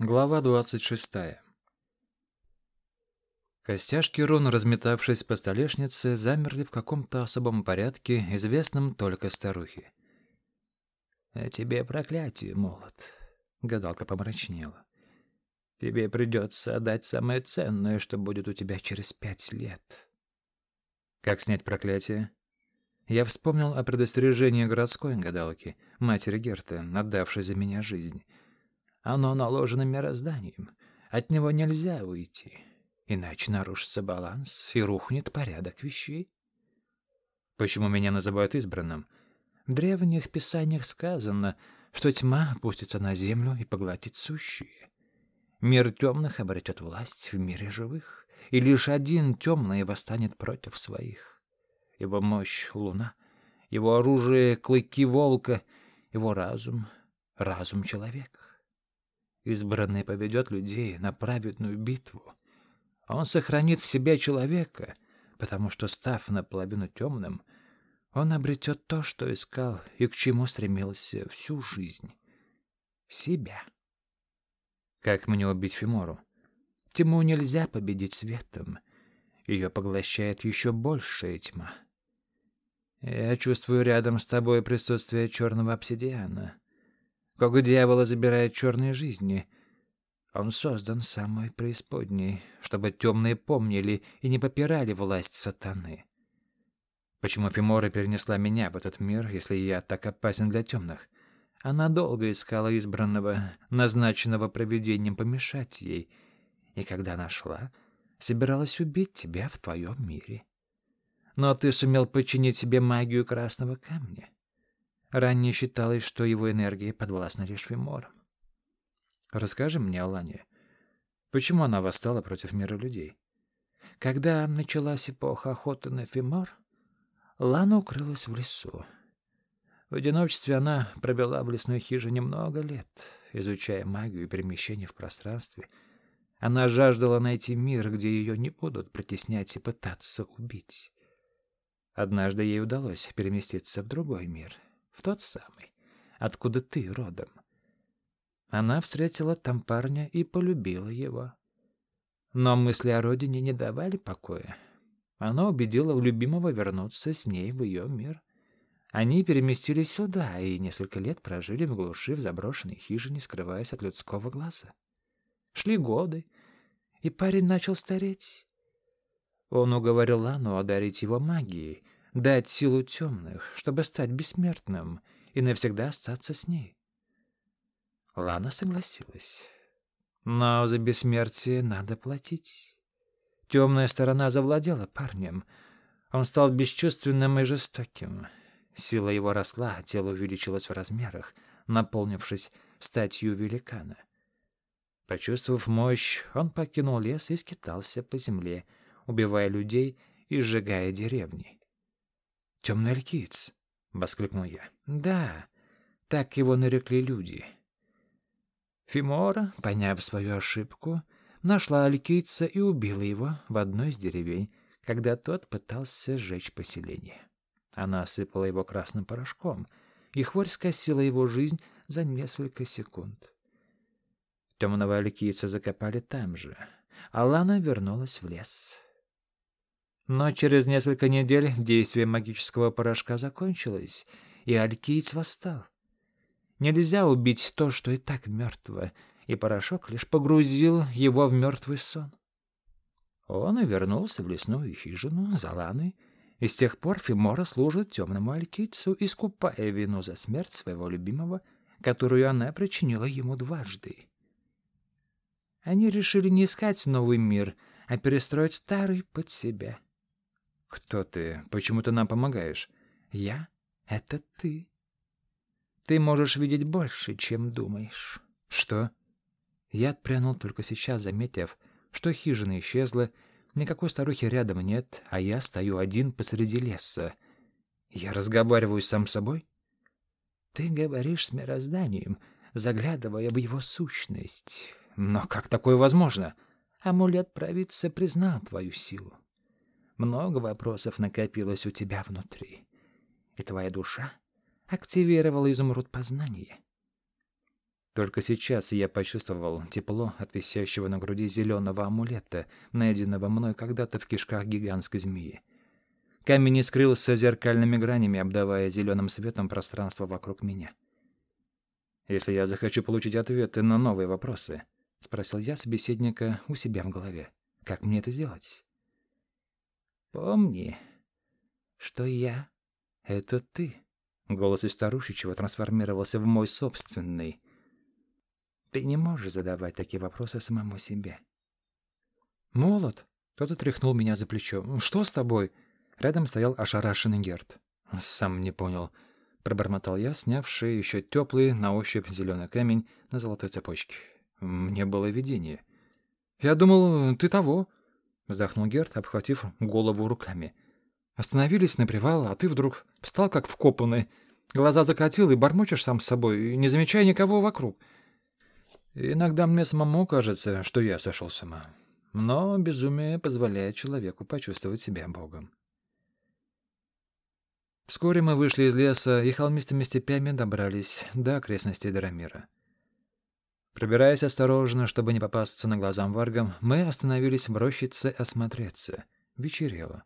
Глава 26. Костяшки рун, разметавшись по столешнице, замерли в каком-то особом порядке, известном только старухе. «А тебе проклятие, молот!» — гадалка помрачнела. «Тебе придется отдать самое ценное, что будет у тебя через пять лет». «Как снять проклятие?» Я вспомнил о предостережении городской гадалки, матери Герты, отдавшей за меня жизнь. Оно наложено мирозданием. От него нельзя уйти, иначе нарушится баланс и рухнет порядок вещей. Почему меня называют избранным? В древних писаниях сказано, что тьма опустится на землю и поглотит сущие. Мир темных обретет власть в мире живых, и лишь один темный восстанет против своих. Его мощь — луна, его оружие — клыки волка, его разум — разум человека. Избранный поведет людей на праведную битву. Он сохранит в себе человека, потому что, став наполовину темным, он обретет то, что искал и к чему стремился всю жизнь — себя. Как мне убить Фимору? Тьму нельзя победить светом. Ее поглощает еще большая тьма. Я чувствую рядом с тобой присутствие черного обсидиана как дьявола забирает черные жизни. Он создан самой преисподней, чтобы темные помнили и не попирали власть сатаны. Почему Фимора перенесла меня в этот мир, если я так опасен для темных? Она долго искала избранного, назначенного провидением помешать ей, и когда нашла, собиралась убить тебя в твоем мире. Но ты сумел подчинить себе магию красного камня. Ранее считалось, что его энергия подвластна лишь Фиморам. Расскажи мне о Лане. Почему она восстала против мира людей? Когда началась эпоха охоты на Фимор, Лана укрылась в лесу. В одиночестве она провела в лесной хижине много лет, изучая магию и перемещение в пространстве. Она жаждала найти мир, где ее не будут притеснять и пытаться убить. Однажды ей удалось переместиться в другой мир, в тот самый, откуда ты родом. Она встретила там парня и полюбила его. Но мысли о родине не давали покоя. Она убедила любимого вернуться с ней в ее мир. Они переместились сюда и несколько лет прожили в глуши в заброшенной хижине, скрываясь от людского глаза. Шли годы, и парень начал стареть. Он уговорил Лану одарить его магией, дать силу темных, чтобы стать бессмертным и навсегда остаться с ней. Лана согласилась. Но за бессмертие надо платить. Темная сторона завладела парнем. Он стал бесчувственным и жестоким. Сила его росла, тело увеличилось в размерах, наполнившись статью великана. Почувствовав мощь, он покинул лес и скитался по земле, убивая людей и сжигая деревни. «Темный алькиец!» — воскликнул я. «Да, так его нарекли люди». Фимора, поняв свою ошибку, нашла алькийца и убила его в одной из деревень, когда тот пытался сжечь поселение. Она осыпала его красным порошком, и хворь скосила его жизнь за несколько секунд. Темного алькийца закопали там же, а Лана вернулась в лес. Но через несколько недель действие магического порошка закончилось, и Алькиец восстал. Нельзя убить то, что и так мертво, и порошок лишь погрузил его в мертвый сон. Он и вернулся в лесную хижину за Ланой, и с тех пор Фимора служит темному Алькийцу, искупая вину за смерть своего любимого, которую она причинила ему дважды. Они решили не искать новый мир, а перестроить старый под себя — «Кто ты? Почему ты нам помогаешь?» «Я — это ты. Ты можешь видеть больше, чем думаешь». «Что?» Я отпрянул только сейчас, заметив, что хижина исчезла, никакой старухи рядом нет, а я стою один посреди леса. Я разговариваю сам с собой? Ты говоришь с мирозданием, заглядывая в его сущность. Но как такое возможно? Амулет провидца признал твою силу. Много вопросов накопилось у тебя внутри. И твоя душа активировала изумруд познания. Только сейчас я почувствовал тепло от висящего на груди зеленого амулета, найденного мной когда-то в кишках гигантской змеи. Камень не скрылся зеркальными гранями, обдавая зеленым светом пространство вокруг меня. «Если я захочу получить ответы на новые вопросы», — спросил я собеседника у себя в голове, — «как мне это сделать?» «Помни, что я — это ты». Голос из старушечьего трансформировался в мой собственный. Ты не можешь задавать такие вопросы самому себе. «Молот!» Кто-то тряхнул меня за плечо. «Что с тобой?» Рядом стоял ошарашенный Герт. «Сам не понял», — пробормотал я, снявший еще теплый на ощупь зеленый камень на золотой цепочке. «Мне было видение». «Я думал, ты того», — вздохнул Герт, обхватив голову руками. «Остановились на привал, а ты вдруг встал как вкопанный, глаза закатил и бормочешь сам с собой, не замечая никого вокруг». Иногда мне самому кажется, что я сошел с ума. Но безумие позволяет человеку почувствовать себя Богом. Вскоре мы вышли из леса и холмистыми степями добрались до окрестностей Дарамира. Пробираясь осторожно, чтобы не попасться на глазам варгам, мы остановились в рощице осмотреться. Вечерело.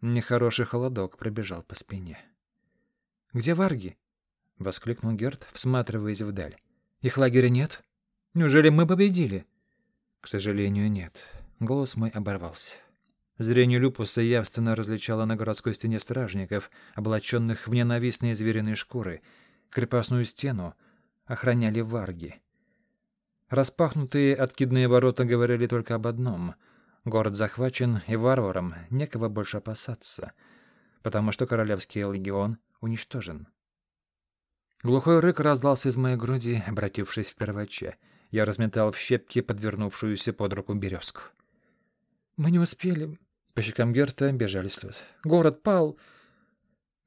Нехороший холодок пробежал по спине. «Где варги?» — воскликнул Герт, всматриваясь вдаль. Их лагеря нет? Неужели мы победили? К сожалению, нет. Голос мой оборвался. Зрение Люпуса явственно различало на городской стене стражников, облаченных в ненавистные звериные шкуры. Крепостную стену охраняли варги. Распахнутые откидные ворота говорили только об одном. Город захвачен, и варварам некого больше опасаться, потому что Королевский легион уничтожен. Глухой рык раздался из моей груди, обратившись в перваче. Я разметал в щепки подвернувшуюся под руку березку. «Мы не успели». По щекам Герта бежали слезы. «Город пал».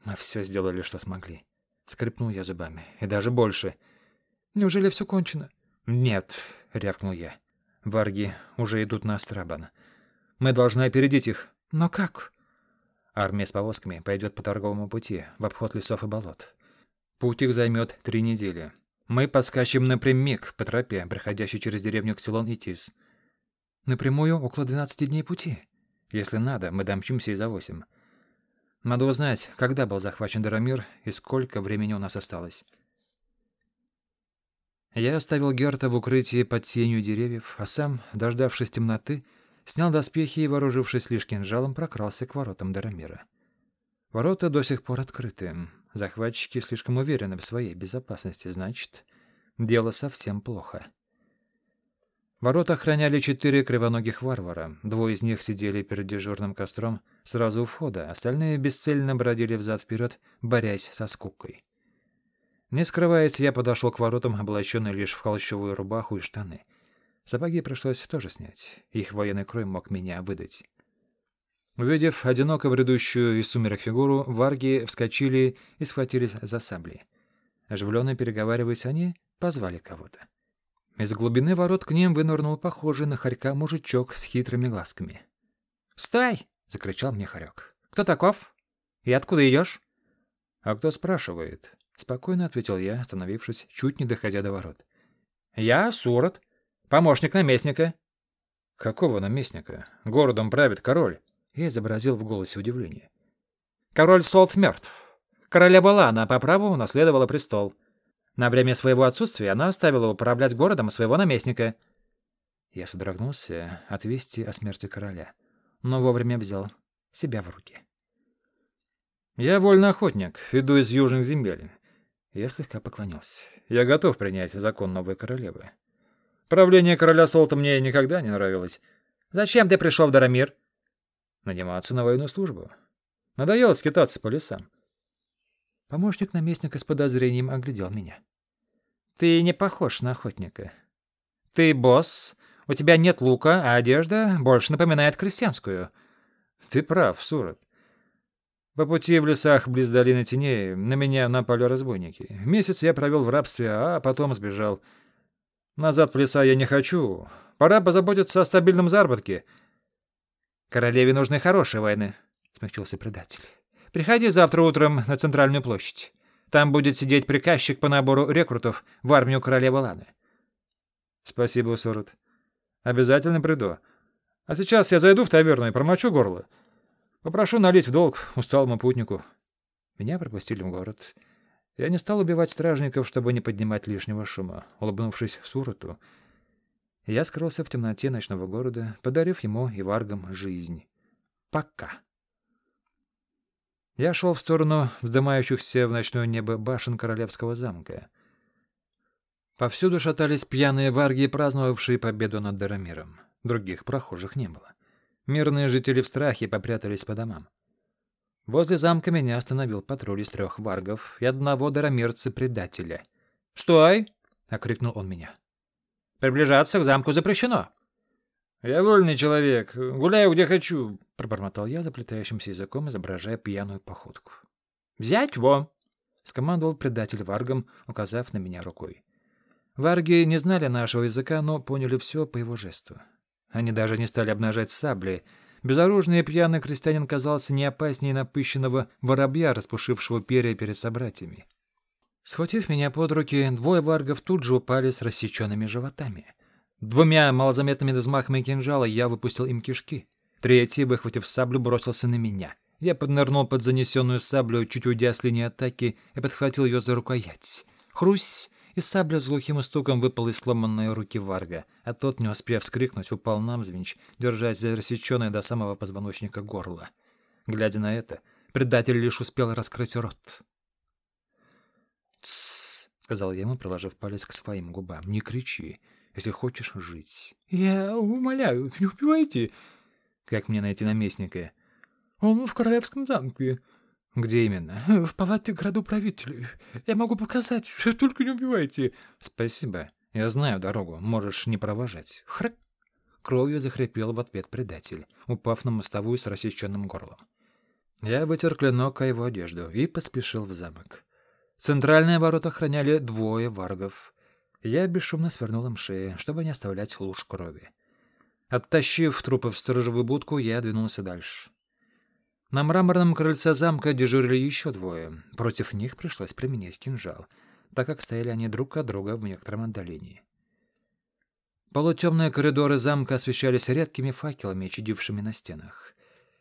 «Мы все сделали, что смогли». Скрипнул я зубами. «И даже больше». «Неужели все кончено?» «Нет», — рявкнул я. «Варги уже идут на Астрабан. Мы должны опередить их». «Но как?» Армия с повозками пойдет по торговому пути, в обход лесов и болот. Путь их займет три недели. Мы поскачем напрямик по тропе, проходящей через деревню Ксилон и Тис. Напрямую около 12 дней пути. Если надо, мы домчимся и за восемь. Надо узнать, когда был захвачен Дарамир и сколько времени у нас осталось. Я оставил Герта в укрытии под сенью деревьев, а сам, дождавшись темноты, снял доспехи и, вооружившись лишь кинжалом, прокрался к воротам Дарамира. Ворота до сих пор открыты. Захватчики слишком уверены в своей безопасности, значит, дело совсем плохо. Ворота охраняли четыре кривоногих варвара. Двое из них сидели перед дежурным костром сразу у входа, остальные бесцельно бродили взад-вперед, борясь со скукой. Не скрываясь, я подошел к воротам, облаченный лишь в холщовую рубаху и штаны. Сапоги пришлось тоже снять. Их военный крой мог меня выдать. Увидев одиноко бредущую из сумерек фигуру, варги вскочили и схватились за сабли. Оживленно переговариваясь, они позвали кого-то. Из глубины ворот к ним вынырнул похожий на хорька мужичок с хитрыми глазками. «Стой!» — закричал мне хорек. «Кто таков? И откуда идешь?» «А кто спрашивает?» — спокойно ответил я, остановившись, чуть не доходя до ворот. «Я Сурот, помощник наместника». «Какого наместника? Городом правит король». Я изобразил в голосе удивление. «Король Солт мертв. Королева Лана по праву унаследовала престол. На время своего отсутствия она оставила управлять городом своего наместника». Я содрогнулся от вести о смерти короля, но вовремя взял себя в руки. «Я вольный охотник, иду из южных земель». Я слегка поклонился. «Я готов принять закон новой королевы. Правление короля Солта мне никогда не нравилось. Зачем ты пришел в Дарамир?» наниматься на военную службу. Надоело скитаться по лесам. Помощник наместника с подозрением оглядел меня. «Ты не похож на охотника. Ты босс, у тебя нет лука, а одежда больше напоминает крестьянскую. Ты прав, Сурат. По пути в лесах близ долины теней на меня напали разбойники. Месяц я провел в рабстве, а потом сбежал. Назад в леса я не хочу. Пора позаботиться о стабильном заработке». Королеве нужны хорошие войны, — смягчился предатель. Приходи завтра утром на центральную площадь. Там будет сидеть приказчик по набору рекрутов в армию королевы Ланы. Спасибо, Сорот. Обязательно приду. А сейчас я зайду в таверну и промочу горло. Попрошу налить в долг усталому путнику. Меня пропустили в город. Я не стал убивать стражников, чтобы не поднимать лишнего шума. Улыбнувшись Суроту, я скрылся в темноте ночного города, подарив ему и варгам жизнь. Пока. Я шел в сторону вздымающихся в ночное небо башен королевского замка. Повсюду шатались пьяные варги, праздновавшие победу над Дарамиром. Других прохожих не было. Мирные жители в страхе попрятались по домам. Возле замка меня остановил патруль из трех варгов и одного даромерца-предателя. «Стой!» — окрикнул он меня. «Приближаться к замку запрещено!» «Я вольный человек, гуляю где хочу», — пробормотал я заплетающимся языком, изображая пьяную походку. «Взять его!» — скомандовал предатель варгом, указав на меня рукой. Варги не знали нашего языка, но поняли все по его жесту. Они даже не стали обнажать сабли. Безоружный и пьяный крестьянин казался не опаснее напыщенного воробья, распушившего перья перед собратьями. Схватив меня под руки, двое варгов тут же упали с рассеченными животами. Двумя малозаметными взмахами кинжала я выпустил им кишки. Третий, выхватив саблю, бросился на меня. Я поднырнул под занесенную саблю, чуть уйдя с линии атаки, и подхватил ее за рукоять. Хрусь! И сабля с глухим стуком выпала из сломанной руки Варга, а тот, не успев вскрикнуть, упал навзничь, держась за рассеченное до самого позвоночника горло. Глядя на это, предатель лишь успел раскрыть рот. «Тссс», — сказал я ему, приложив палец к своим губам, — «не кричи, если хочешь жить». «Я умоляю, не убивайте». «Как мне найти наместника?» «Он в королевском замке». «Где именно?» «В палате градоправителей. Я могу показать, только не убивайте». «Спасибо. Я знаю дорогу. Можешь не провожать». «Храк!» Кровью захрипел в ответ предатель, упав на мостовую с рассеченным горлом. Я вытер клинок о его одежду и поспешил в замок. Центральные ворота охраняли двое варгов. Я бесшумно свернул им шеи, чтобы не оставлять луж крови. Оттащив трупы в сторожевую будку, я двинулся дальше. На мраморном крыльце замка дежурили еще двое. Против них пришлось применить кинжал, так как стояли они друг от друга в некотором отдалении. Полутемные коридоры замка освещались редкими факелами, чадившими на стенах.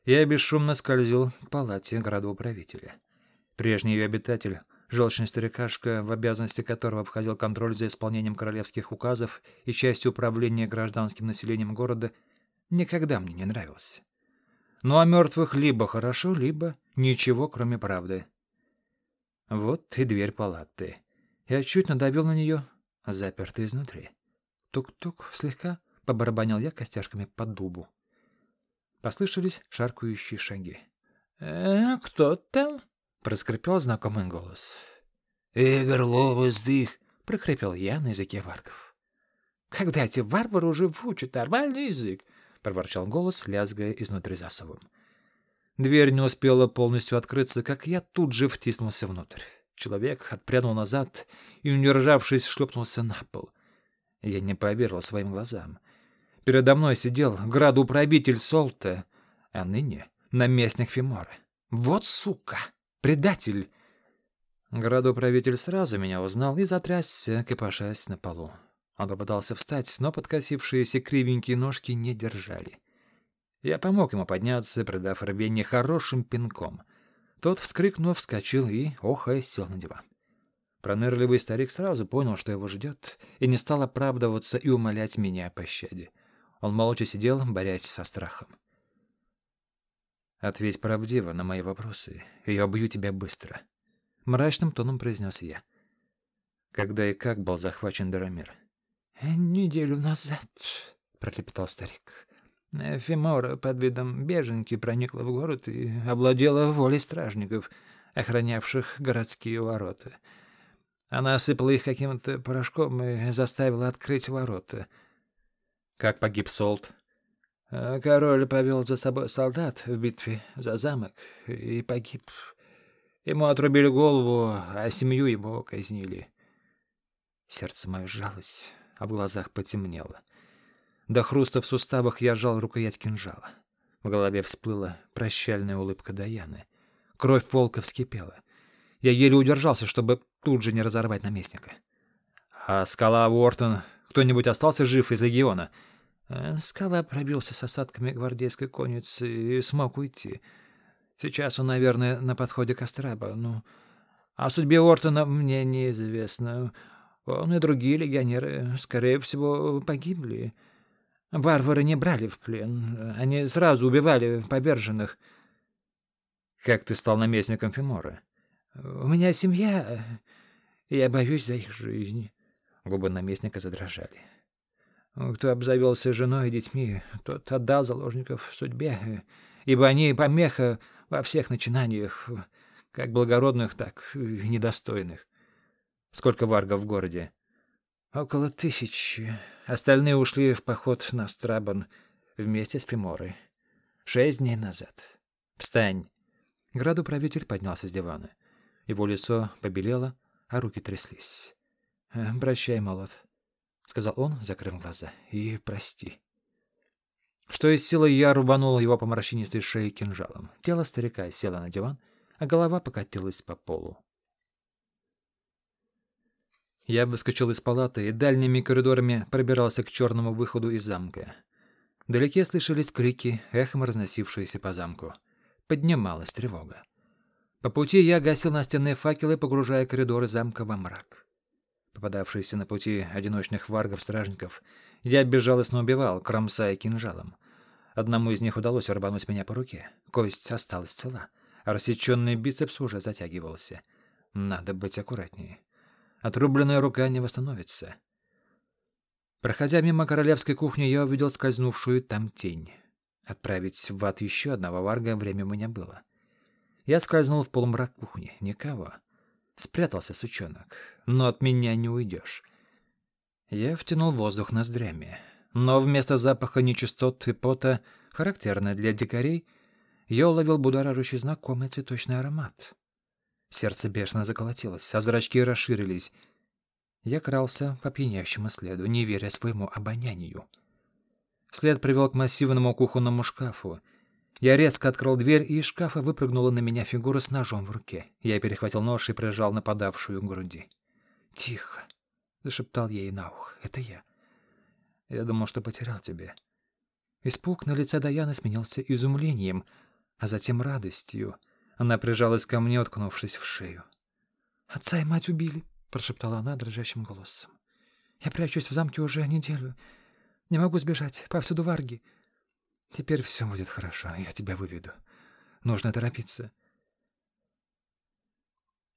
Я бесшумно скользил к палате градоуправителя. Прежний ее обитатель, желчный старикашка, в обязанности которого входил контроль за исполнением королевских указов и частью управления гражданским населением города, никогда мне не нравился. Ну а мертвых либо хорошо, либо ничего, кроме правды. Вот и дверь палаты. Я чуть надавил на нее, заперта изнутри. Тук-тук, слегка побарабанил я костяшками по дубу. Послышались шаркающие шаги. «Э, кто там?» — проскрипел знакомый голос. «Игорь Ловоздых!» — прохрипел я на языке варгов. «Когда эти варвары уже выучат нормальный язык?» Проворчал голос, лязгая изнутри засовом. Дверь не успела полностью открыться, как я тут же втиснулся внутрь. Человек отпрянул назад и, удержавшись, шлепнулся на пол. Я не поверил своим глазам. Передо мной сидел градоуправитель Солта, а ныне наместник Фиморы. Вот сука! Предатель! Градоуправитель сразу меня узнал и затрясся, копошась на полу. Он попытался встать, но подкосившиеся кривенькие ножки не держали. Я помог ему подняться, придав рвение хорошим пинком. Тот, вскрикнув, вскочил и, охая, сел на диван. Пронырливый старик сразу понял, что его ждет, и не стал оправдываться и умолять меня о пощаде. Он молча сидел, борясь со страхом. «Ответь правдиво на мои вопросы, и я убью тебя быстро», — мрачным тоном произнес я. «Когда и как был захвачен Дарамир?» «Неделю назад», — пролепетал старик. Фимора под видом беженки проникла в город и обладела волей стражников, охранявших городские ворота. Она осыпала их каким-то порошком и заставила открыть ворота. Как погиб Солт? Король повел за собой солдат в битве за замок и погиб. Ему отрубили голову, а семью его казнили. Сердце мое сжалось а в глазах потемнело. До хруста в суставах я жал рукоять кинжала. В голове всплыла прощальная улыбка Даяны. Кровь волка вскипела. Я еле удержался, чтобы тут же не разорвать наместника. А скала Уортон, кто-нибудь остался жив из легиона? Э, скала пробился с осадками гвардейской конницы и смог уйти. Сейчас он, наверное, на подходе к Астраба. Ну, о судьбе Уортона мне неизвестно. Он и другие легионеры, скорее всего, погибли. Варвары не брали в плен. Они сразу убивали поверженных. Как ты стал наместником Фимора? У меня семья, я боюсь за их жизнь. Губы наместника задрожали. Кто обзавелся женой и детьми, тот отдал заложников судьбе, ибо они помеха во всех начинаниях, как благородных, так и недостойных. Сколько варгов в городе? Около тысячи. Остальные ушли в поход на Страбан вместе с Фиморой. Шесть дней назад. Встань. Градоправитель поднялся с дивана. Его лицо побелело, а руки тряслись. «Прощай, молот», — сказал он, закрыв глаза. «И прости». Что из силы я рубанул его по морщинистой шее кинжалом. Тело старика село на диван, а голова покатилась по полу. Я выскочил из палаты и дальними коридорами пробирался к черному выходу из замка. Вдалеке слышались крики, эхом разносившиеся по замку. Поднималась тревога. По пути я гасил настенные факелы, погружая коридоры замка во мрак. Попадавшиеся на пути одиночных варгов-стражников, я безжалостно убивал, кромсая кинжалом. Одному из них удалось рвануть меня по руке. Кость осталась цела, а рассеченный бицепс уже затягивался. Надо быть аккуратнее. Отрубленная рука не восстановится. Проходя мимо королевской кухни, я увидел скользнувшую там тень. Отправить в ад еще одного варга время у меня было. Я скользнул в полумрак кухни. Никого. Спрятался сучонок. Но от меня не уйдешь. Я втянул воздух ноздрями. Но вместо запаха нечистот и пота, характерный для дикарей, я уловил будоражащий знакомый цветочный аромат. Сердце бешено заколотилось, а зрачки расширились. Я крался по пьянящему следу, не веря своему обонянию. След привел к массивному кухонному шкафу. Я резко открыл дверь, и из шкафа выпрыгнула на меня фигура с ножом в руке. Я перехватил нож и прижал нападавшую к груди. «Тихо!» — зашептал ей на ухо. «Это я. Я думал, что потерял тебя». Испуг на лице Даяны сменился изумлением, а затем радостью — она прижалась ко мне, уткнувшись в шею. «Отца и мать убили», — прошептала она дрожащим голосом. «Я прячусь в замке уже неделю. Не могу сбежать. Повсюду варги. Теперь все будет хорошо. Я тебя выведу. Нужно торопиться».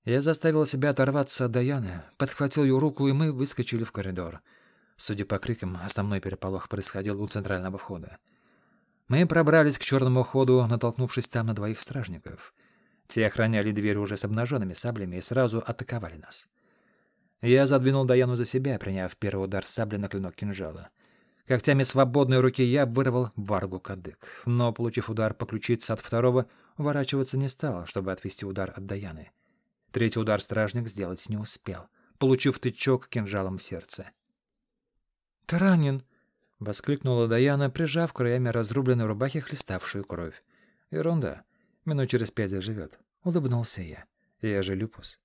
Я заставил себя оторваться от Даяны, подхватил ее руку, и мы выскочили в коридор. Судя по крикам, основной переполох происходил у центрального входа. Мы пробрались к черному ходу, натолкнувшись там на двоих стражников — те охраняли дверь уже с обнаженными саблями и сразу атаковали нас. Я задвинул Даяну за себя, приняв первый удар сабли на клинок кинжала. Когтями свободной руки я вырвал варгу кадык, но, получив удар по ключице от второго, уворачиваться не стал, чтобы отвести удар от Даяны. Третий удар стражник сделать не успел, получив тычок кинжалом в сердце. «Ты ранен!» — воскликнула Даяна, прижав краями разрубленной рубахи хлеставшую кровь. «Ерунда. Минут через пять заживет. Улыбнулся я. Я же люпус.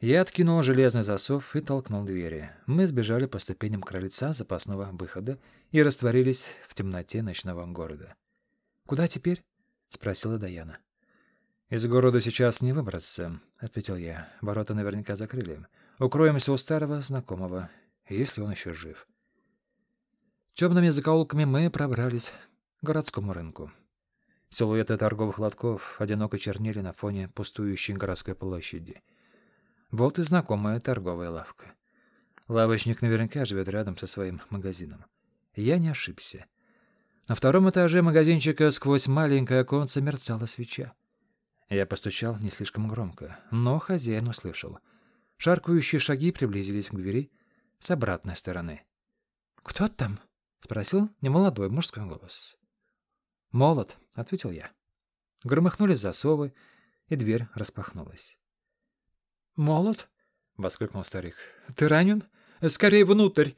Я откинул железный засов и толкнул двери. Мы сбежали по ступеням крыльца запасного выхода и растворились в темноте ночного города. «Куда теперь?» — спросила Даяна. «Из города сейчас не выбраться», — ответил я. «Ворота наверняка закрыли. Укроемся у старого знакомого, если он еще жив». Темными закоулками мы пробрались к городскому рынку. Силуэты торговых лотков одиноко чернели на фоне пустующей городской площади. Вот и знакомая торговая лавка. Лавочник наверняка живет рядом со своим магазином. Я не ошибся. На втором этаже магазинчика сквозь маленькое оконце мерцала свеча. Я постучал не слишком громко, но хозяин услышал. Шаркающие шаги приблизились к двери с обратной стороны. «Кто там?» — спросил немолодой мужской голос. «Молот», — ответил я. Громыхнули засовы, и дверь распахнулась. «Молот?» — воскликнул старик. «Ты ранен? Скорее внутрь!»